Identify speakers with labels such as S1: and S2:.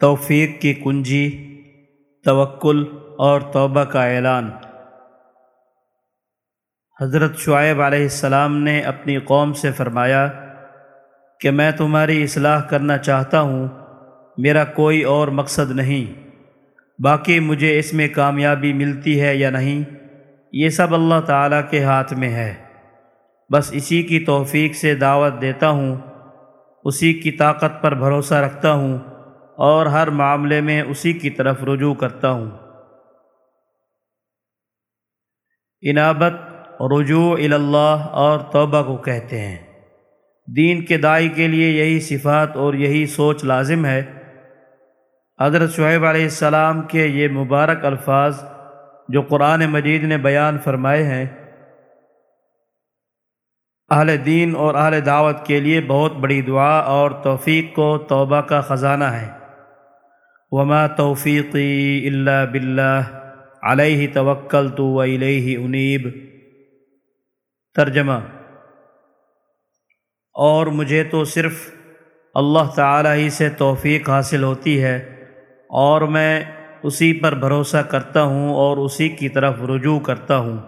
S1: توفیق کی کنجی، توکل اور توبہ کا اعلان۔ حضرت شعیب علیہ السلام نے اپنی قوم سے فرمایا کہ میں تمہاری اصلاح کرنا چاہتا ہوں، میرا کوئی اور مقصد نہیں۔ باقی مجھے اس میں کامیابی ملتی ہے یا نہیں، یہ سب اللہ تعالیٰ کے ہاتھ میں ہے۔ بس اسی کی توفیق سے دعوت دیتا ہوں، اسی کی طاقت پر بھروسہ رکھتا ہوں۔ اور ہر معاملے میں اسی کی طرف رجوع کرتا ہوں۔ انابت رجوع اللہ اور توبہ کو کہتے ہیں۔ دین کے دائی کے لیے یہی صفات اور یہی سوچ لازم ہے۔ حضرت شعیب علیہ السلام کے یہ مبارک الفاظ جو قرآن مجید نے بیان فرمائے ہیں، اہل دین اور اہل دعوت کے لیے بہت بڑی دعا اور توفیق کو توبہ کا خزانہ ہے۔ وما توفیقی اللہ باللہ، علیہ توکل تو علیہ انیب۔ ترجمہ، اور مجھے تو صرف اللہ تعالی ہی سے توفیق حاصل ہوتی ہے، اور میں اسی پر بھروسہ کرتا ہوں اور اسی کی طرف رجوع کرتا ہوں۔